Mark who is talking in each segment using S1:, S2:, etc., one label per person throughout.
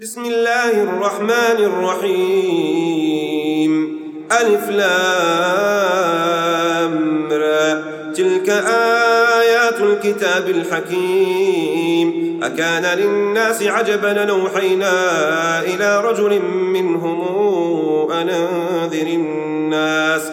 S1: بسم الله الرحمن الرحيم. ألف لام را. تلك آيات الكتاب الحكيم. أكان للناس عجبا نوحينا إلى رجل منهم أن أنذر الناس.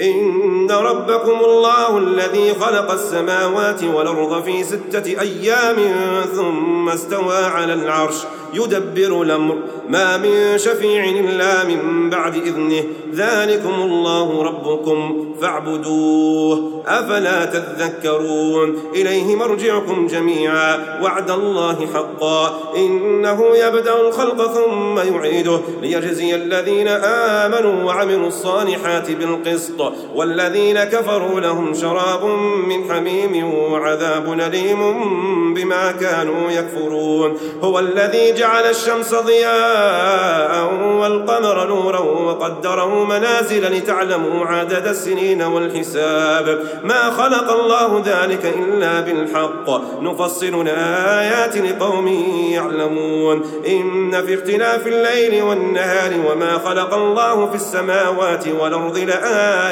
S1: إن ربكم الله الذي خلق السماوات والأرض في ستة أيام ثم استوى على العرش يدبر الأمر. ما من شفيع إلا من بعد إذنه. ذلكم الله ربكم فاعبدوه. أفلا تذكرون؟ إليه مرجعكم جميعا. وعد الله حقا. إنه يبدأ الخلق ثم يعيده. ليجزي الذين آمنوا وعملوا الصالحات بالقسط. والذين كفروا لهم شراب من حميم وعذاب أليم بما كانوا يكفرون. هو الذي جعل الشمس ضياء والقمر نورا وقدره منازل لتعلموا عدد السنين والحساب. ما خلق الله ذلك إلا بالحق. نفصل الآيات لقوم يعلمون. إن في اختلاف الليل والنهار وما خلق الله في السماوات والأرض لآيات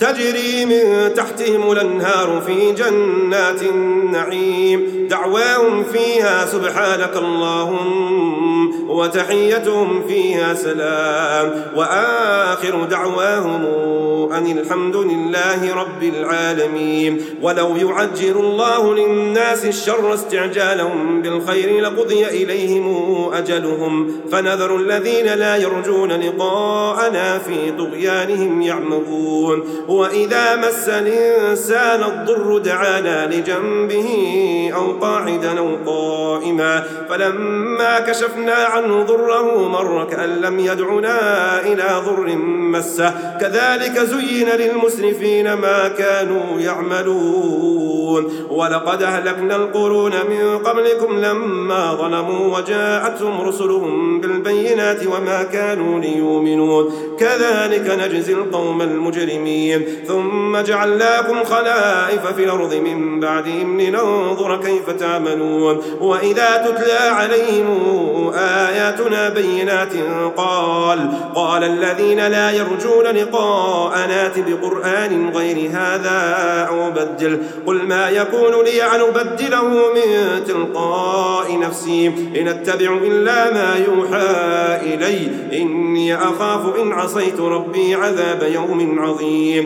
S1: تجري من تحتهم الأنهار في جنات النعيم. دعواهم فيها سبحانك اللهم وتحيتهم فيها سلام. وآخر دعواهم أن الحمد لله رب العالمين. ولو يعجل الله للناس الشر استعجالهم بالخير لقضي إليهم أجلهم. فنذر الذين لا يرجون لقاءنا في طغيانهم يعمهون. وإذا مس الإنسان الضر دعانا لجنبه أو قاعدا أو قائما فلما كشفنا عنه ضره مر كأن لم يدعنا إلى ضر مسه. كذلك زين للمسرفين ما كانوا يعملون. ولقد أهلكنا القرون من قبلكم لما ظلموا وجاءتهم رسلهم بالبينات وما كانوا ليؤمنون. كذلك نجزي القوم المجرمين. ثم جعلناكم خلائف في الأرض من بعدهم لننظر كيف تعملون. وإذا تتلى عليهم آياتنا بينات قال قال الذين لا يرجون لقاء بقرآن غير هذا أو بدل. قل ما يكون لي أن أبدله من تلقاء نفسي. إن أتبع إلا ما يوحى إلي. إني أخاف إن عصيت ربي عذاب يوم عظيم.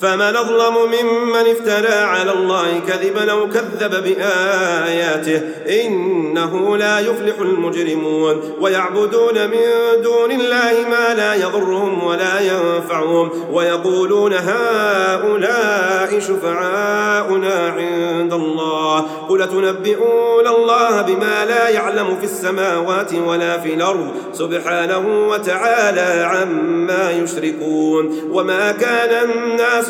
S1: فمن أظلم ممن افترى على الله كذبا أو كذب بآياته إنه لا يفلح المجرمون ويعبدون من دون الله ما لا يضرهم ولا ينفعهم ويقولون هؤلاء شفعاؤنا عند الله قل تنبئون الله بما لا يعلم في السماوات ولا في الأرض سبحانه وتعالى عما يشركون وما كان الناس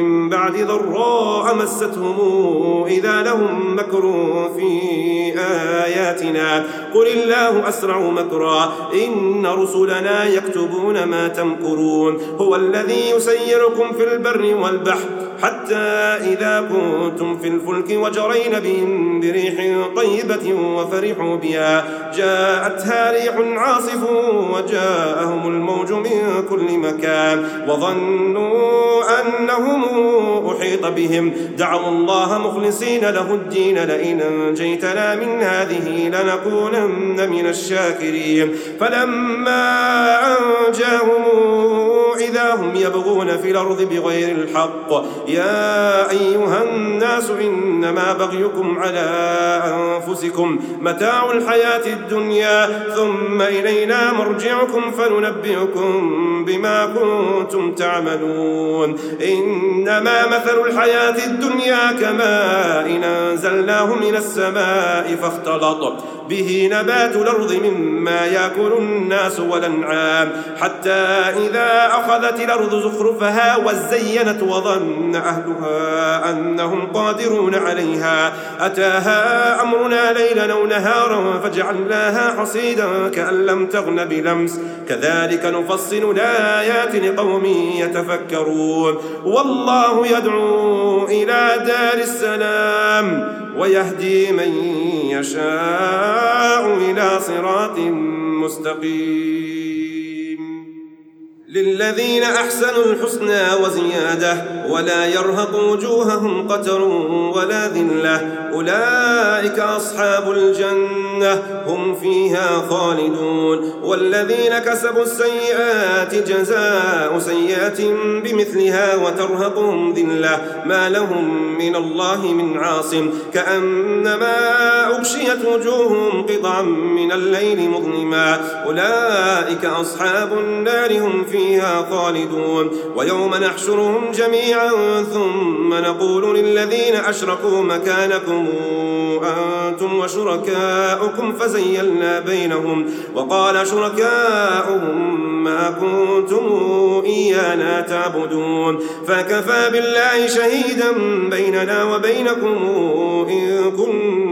S1: من بعد ضراء مستهم إذا لهم مكر في آياتنا. قل الله أسرع مكرا. إن رسلنا يكتبون ما تمكرون. هو الذي يسيركم في البر والبحر. حتى إذا كنتم في الفلك وجرين بهم بريح طيبة وفرحوا بها. جاءتها ريح عاصف وجاءهم الموج من كل مكان. وظنوا أنهم أحيط بهم. دعوا الله مخلصين له الدين لئن أنجيتنا من هذه لنكونن من الشاكرين. فلما أنجاهم إذا هم يبغون في الأرض بغير الحق. يا أيها الناس إنما بغيكم على أنفسكم متاع الحياة الدنيا ثم إلينا مرجعكم فننبئكم بما كنتم تعملون. إنما مثل الحياة الدنيا كماء إن أنزلناه من السماء فاختلط به نبات الأرض مما يأكل الناس والأنعام. حتى إذا أخذت الأرض زخرفها وزينت وظن أهلها أنهم قادرون عليها. أتاها أمرنا ليلا أو نهارا فجعلناها حصيدا كأن لم تغن بلمس. كذلك نفصل الآيات لقوم يتفكرون. والله يدعو إلى دار السلام ويهدي من يشاء إلى صراط مستقيم. للذين أحسنوا الحسنى وزيادة ولا يرهق وجوههم قتر ولا ذلة. أولئك أصحاب هم فيها خالدون والذين كسبوا السيئات جزاء سيئة بمثلها وترهقهم ذلة ما لهم من الله من عاصم كأنما أغشيت وجوههم قطعا من الليل مظلما أولئك أصحاب النار هم فيها فيها خالدون ويوم نحشرهم جميعا ثم نقول للذين أشركوا مكانكم أنتم وشركاؤكم فزيلنا بينهم وقال شركاؤهم ما كنتم إيانا تعبدون فكفى بالله شهيدا بيننا وبينكم إن كنا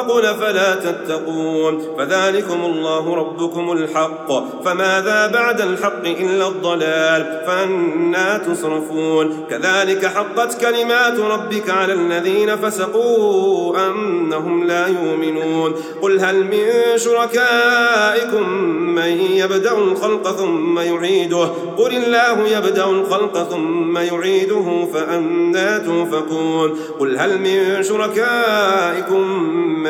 S1: فقل فلا تتقون فذلكم الله ربكم الحق فماذا بعد الحق إلا الضلال فأنا تصرفون كذلك حقت كلمات ربك على الذين فسقوا أنهم لا يؤمنون قل هل من شركائكم من يبدأ الخلق ثم يعيده قل الله يبدأ الخلق ثم يعيده فأنا توفقون قل هل من شركائكم من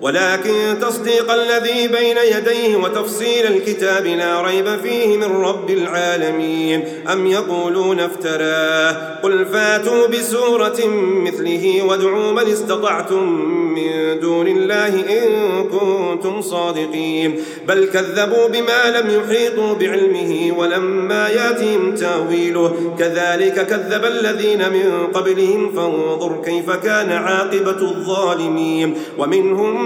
S1: ولكن تصديق الذي بين يديه وتفصيل الكتاب لا ريب فيه من رب العالمين. أم يقولون افتراه؟ قل فاتوا بسورة مثله وادعوا من استطعتم من دون الله إن كنتم صادقين. بل كذبوا بما لم يحيطوا بعلمه ولما ياتهم تأويله. كذلك كذب الذين من قبلهم فانظر كيف كان عاقبة الظالمين. ومنهم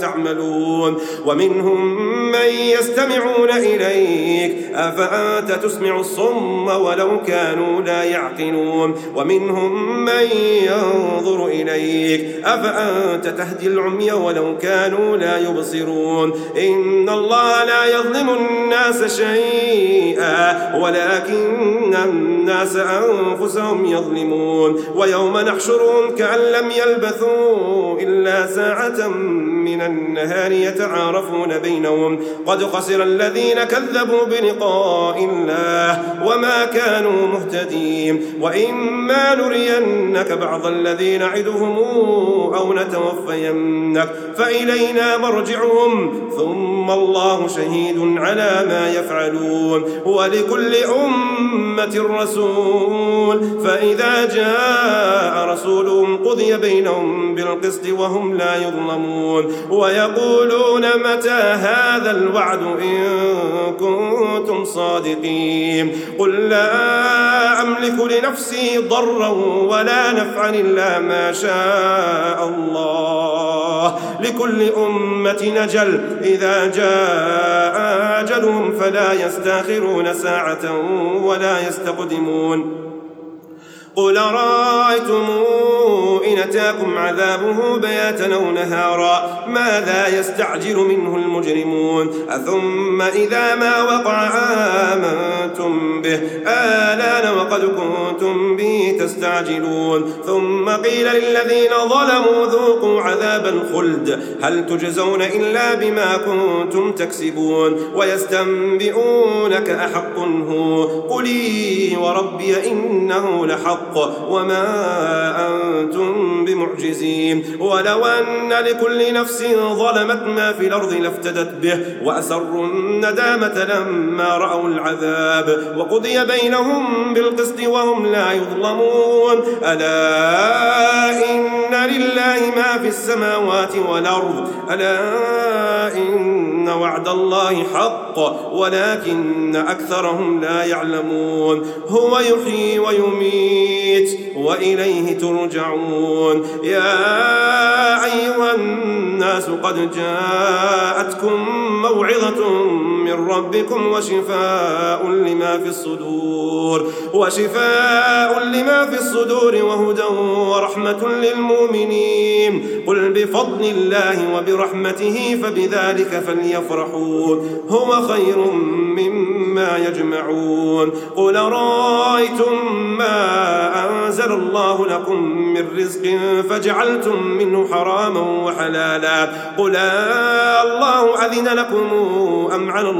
S1: تعملون ومنهم من يستمعون إليك أفأنت تسمع الصم ولو كانوا لا يعقلون ومنهم من ينظر إليك أفأنت تهدي العمي ولو كانوا لا يبصرون إن الله لا يظلم الناس شيئا ولكن الناس أنفسهم يظلمون ويوم نحشرهم كأن لم يلبثوا إلا ساعة من النهار يتعارفون بينهم. قد خسر الذين كذبوا بلقاء الله وما كانوا مهتدين. وإما نرينك بعض الذي نعدهم أو نتوفينك. فإلينا مرجعهم. ثم الله شهيد على ما يفعلون. ولكل أمة رسول. فإذا جاء رسولهم قضي بينهم بالقسط وهم لا يظلمون. ويقولون متى هذا الوعد إن كنتم صادقين؟ قل لا أملك لنفسي ضرا ولا نفعا إلا ما شاء الله. لكل أمة نجل إذا جاء أجلهم فلا يستأخرون ساعة ولا يستقدمون. قل رأيتم إن أتاكم عذابه بياتا أو نهارا ماذا يستعجل منه المجرمون أثم إذا ما وقع آمنتم به آلان وقد كنتم به تستعجلون ثم قيل للذين ظلموا ذوقوا عذاب الخلد هل تجزون إلا بما كنتم تكسبون ويستنبئونك أحق هو قلي وربي إنه لحق الحق وما أنتم بمعجزين. ولو أن لكل نفس ظلمت ما في الأرض لافتدت به وأسروا الندامة لما رأوا العذاب. وقضي بينهم بالقسط وهم لا يظلمون. ألا إن لله ما في السماوات والأرض. ألا إن وعد الله حق ولكن أكثرهم لا يعلمون. هو يحيي ويميت. الميت وإليه ترجعون. يا أيها الناس قد جاءتكم موعظة من ربكم وشفاء لما في الصدور وشفاء لما في الصدور وهدى ورحمة للمؤمنين. قل بفضل الله وبرحمته فبذلك فليفرحوا هو خير مما يجمعون. قل رأيتم ما أنزل الله لكم من رزق فجعلتم منه حراما وحلالا؟ قل الله أذن لكم أم على الله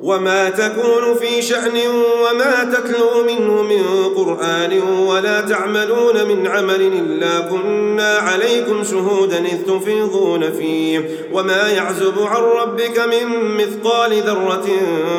S1: وما تكون في شأن وما تتلو منه من قرآن ولا تعملون من عمل إلا كنا عليكم شهودا إذ تفيضون فيه. وما يعزب عن ربك من مثقال ذرة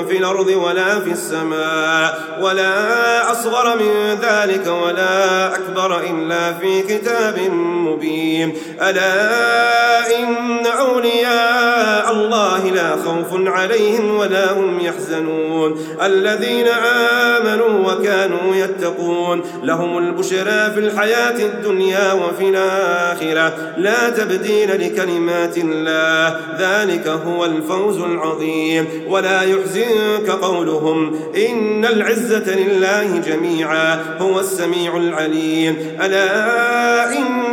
S1: في الأرض ولا في السماء. ولا أصغر من ذلك ولا أكبر إلا في كتاب مبين. ألا إن أولياء الله لا خوف عليهم ولا هم يحزنون. الذين آمنوا وكانوا يتقون. لهم البشرى في الحياة الدنيا وفي الآخرة. لا تبديل لكلمات الله. ذلك هو الفوز العظيم. ولا يحزنك قولهم. إن العزة لله جميعا. هو السميع العليم. ألا إن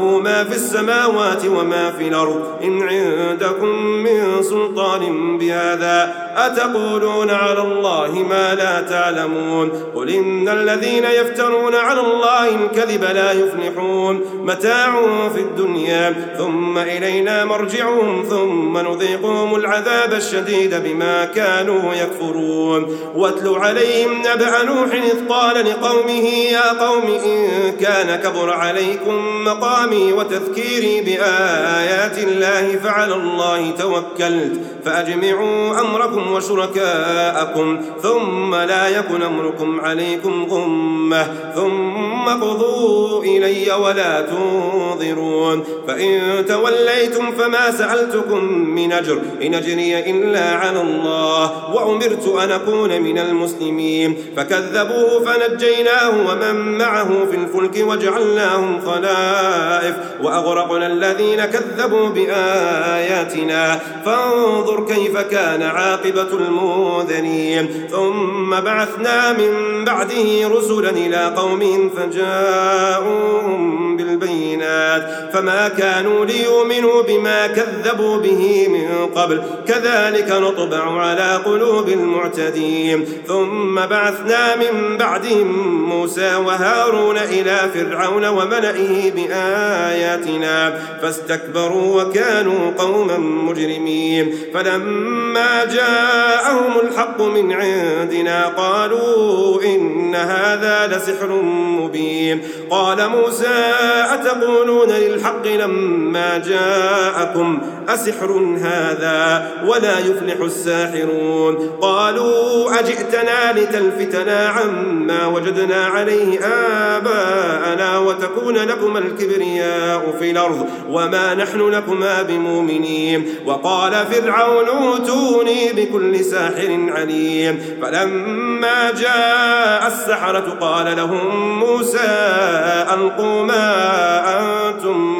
S1: ما في السماوات وما في الأرض. إن عندكم من سلطان بهذا أتقولون على الله ما لا تعلمون. قل إن الذين يفترون على الله الكذب لا يفلحون. متاع في الدنيا ثم إلينا مرجعهم ثم نذيقهم العذاب الشديد بما كانوا يكفرون. واتل عليهم نبأ نوح إذ قال لقومه يا قوم إن كان كبر عليكم مقامي وتذكيري بآيات الله فعلى الله توكلت فأجمعوا أمركم وشركاءكم ثم لا يكن أمركم عليكم غمة ثم قضوا إلي ولا تنظرون فإن توليتم فما سألتكم من أجر إن أجري إلا على الله وأمرت أن أكون من المسلمين فكذبوه فنجيناه ومن معه في الفلك وجعلناهم خلائف وأغرقنا الذين كذبوا بآياتنا. فانظر كيف كان عاقبة المنذرين ثم بعثنا من بعده رسلا إلى قومهم فجاءوهم بالبينات. فما كانوا ليؤمنوا بما كذبوا به من قبل. كذلك نطبع على قلوب المعتدين. ثم بعثنا من بعدهم موسى وهارون إلى فرعون وملئه بآياتنا. فاستكبروا وكانوا قوما مجرمين فلما جاءهم الحق من عندنا قالوا إن هذا لسحر مبين قال موسى أتقولون للحق لما جاءكم أسحر هذا ولا يفلح الساحرون قالوا أجئتنا لتلفتنا عما وجدنا عليه آباءنا وتكون لكما الكبرياء في الأرض وما نحن لكما بمؤمنين. وقال فرعون اوتوني بكل ساحر عليم. فلما جاء السحرة قال لهم موسى ألقوا ما أنتم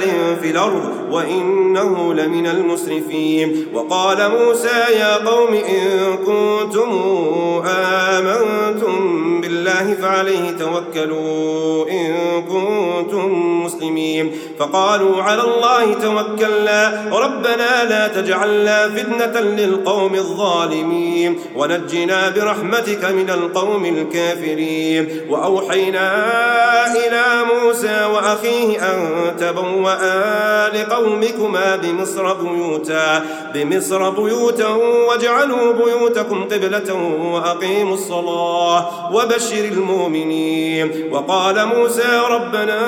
S1: في الأرض وإنه لمن المسرفين وقال موسى يا قوم إن كنتم آمنتم بالله فعليه توكلوا إن كنتم مسلمين فقالوا على الله توكلنا ربنا لا تجعلنا فتنة للقوم الظالمين ونجنا برحمتك من القوم الكافرين وأوحينا إلى موسى وأخيه أن تبوأ لقومكما بمصر بيوتا بمصر بيوتا واجعلوا بيوتكم قبلة وأقيموا الصلاة وبشر المؤمنين وقال موسى ربنا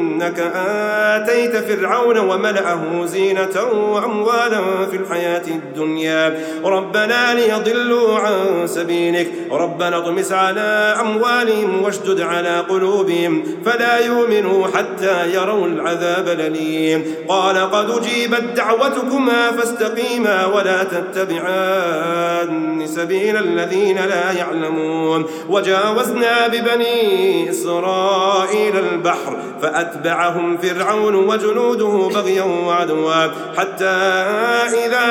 S1: إنك آتيت فرعون وملأه زينة وأموالا في الحياة الدنيا. ربنا ليضلوا عن سبيلك. ربنا اطمس على أموالهم واشدد على قلوبهم. فلا يؤمنوا حتى يروا العذاب الأليم. قال قد أجيبت دعوتكما فاستقيما ولا تتبعان سبيل الذين لا يعلمون. وجاوزنا ببني إسرائيل البحر فأتبعهم فرعون وجنوده بغيا وعدوا. حتى إذا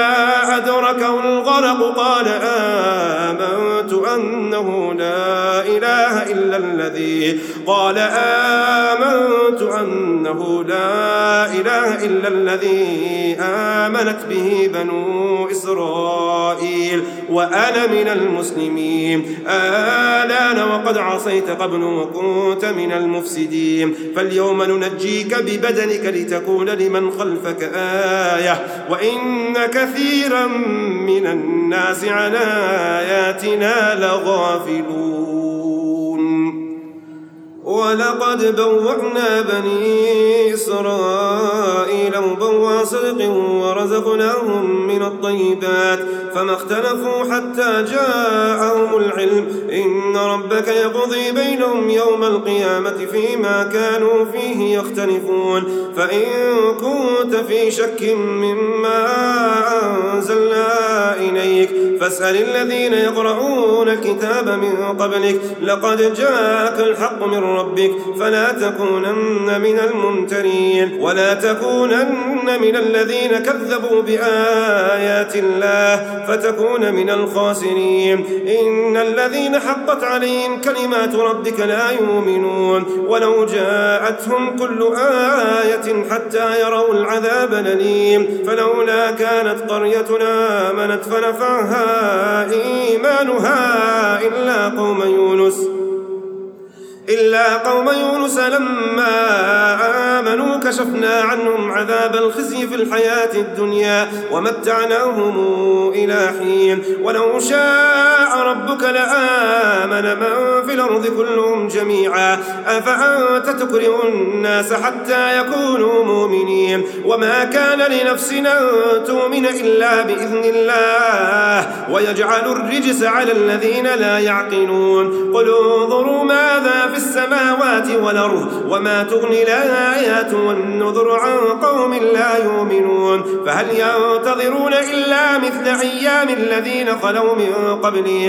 S1: أدركه الغرق قال آمنت أنه لا إله إلا الذي قال آمنت أنه لا إله إلا الذي آمنت به بنو إسرائيل وأنا من المسلمين. آلان وقد عصيت قبل وكنت من المفسدين. فاليوم ننجيك ببدنك لتكون لمن خلفك آية. وإن كثيرا من الناس عن آياتنا لغافلون. ولقد بوعنا بني إسرائيل مبوى صدق ورزقناهم من الطيبات فما اختلفوا حتى جاءهم العلم. إن ربك يقضي بينهم يوم القيامة فيما كانوا فيه يختلفون. فإن كنت في شك مما فاسأل الذين يقرؤون الكتاب من قبلك لقد جاءك الحق من ربك فلا تكونن من الممترين ولا تكونن من الذين كذبوا بآيات الله فتكون من الخاسرين. إن الذين حقت عليهم كلمات ربك لا يؤمنون ولو جاءتهم كل آية حتى يروا العذاب الأليم فلولا كانت قريتنا آمنت فنفعها إيمانها إلا قوم يونس إلا قوم يونس لما آمنوا كشفنا عنهم عذاب الخزي في الحياة الدنيا ومتعناهم إلى حين. ولو شاء ربك لآمن من في الأرض كلهم جميعا. أفأنت تكره الناس حتى يكونوا مؤمنين؟ وما كان لنفسنا أن تؤمن إلا بإذن الله. ويجعل الرجس على الذين لا يعقلون. قل انظروا ماذا في السماوات والأرض وما تغني الآيات والنذر عن قوم لا يؤمنون. فهل ينتظرون إلا مثل أيام الذين خلوا من قبلهم؟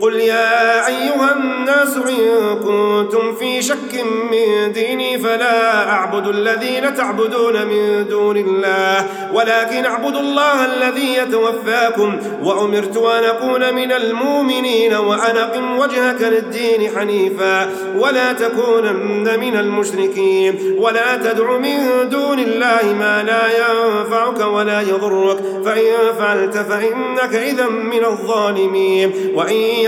S1: قل يا أيها الناس إن كنتم في شك من ديني فلا أعبد الذين تعبدون من دون الله ولكن أعبد الله الذي يتوفاكم وأمرت أن أكون من المؤمنين وأن أقم وجهك للدين حنيفا ولا تكونن من المشركين ولا تدع من دون الله ما لا ينفعك ولا يضرك فإن فعلت فإنك إذا من الظالمين وإن